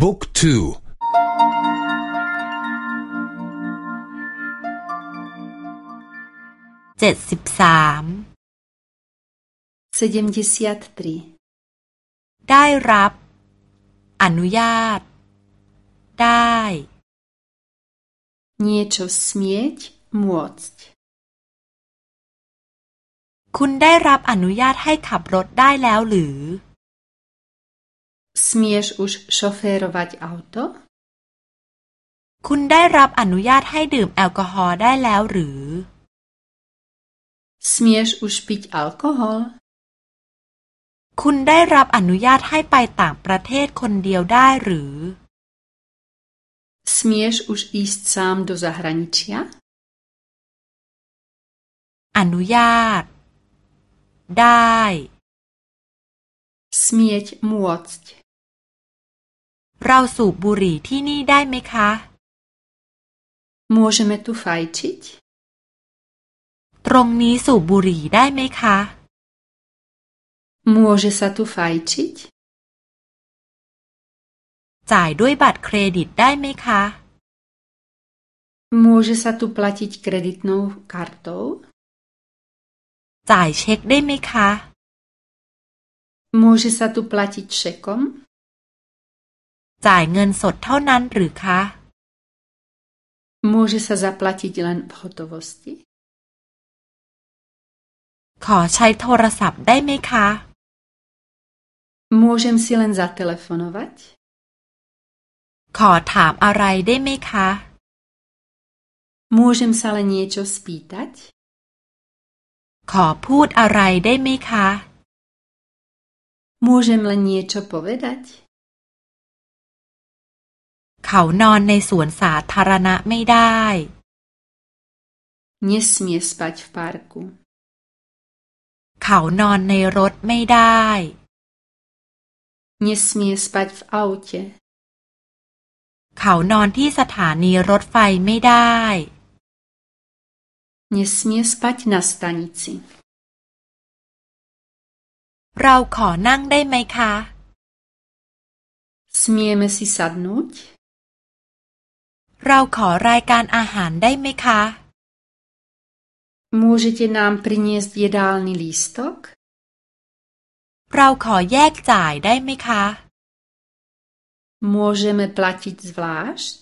บุ๊กทูเจ็ดสิบสามได้รับ อนุญาต ได้ Niečo smieť, môcť. คุณได้รับอนุญาตให้ขับรถได้แล้วหรือ Smieš už šoférovať auto? คุณได้รับอนุญาตให้ดื่มแอลกอฮอล์ได้แล้วหรือ Smieš už piť alkohol? คุณได้รับอนุญาตให้ไปต่างประเทศคนเดียวได้หรือ Smieš už ísť sám do zahraničia? อนุญาต ได้ Smieť môcť เราสูบบุหรี่ที่นี่ได้ไหมคะ Môžeme tu fajčiť? ตรงนี้สูบบุหรี่ได้ไหมคะ Môže sa tu fajčiť? จ่ายด้วยบัตรเครดิตได้ไหมคะ Môže sa tu platiť kreditnou kartou? จ่ายเช็คได้ไหมคะ Môže sa tu platiť šekom? จ่ายเงินสดเท่านั้นหรือคะ Môže sa zaplatiť len v hotovosti? ขอใช้โทรศัพท์ได้ไหมคะ Môžem si len zatelefonovať? ขอถามอะไรได้ไหมคะ Môžem sa len niečo spýtať? ขอพูดอะไรได้ไหมคะ Môžem len niečo povedať? เขานอนในสวนสาธารณะไม่ได้ Nesmie spať v parku. เขานอนในรถไม่ได้ Nesmie spať v aute. เขานอนที่สถานีรถไฟไม่ได้ Nesmie spať na stanici. เราขอนั่งได้ไหมคะ Smieme si sadnúť? เราขอรายการอาหารได้ไหมคะ Môžete nám priniesť jedálny lístok? เราขอแยกจ่ายได้ไหมคะ Môžeme platiť zvlášť?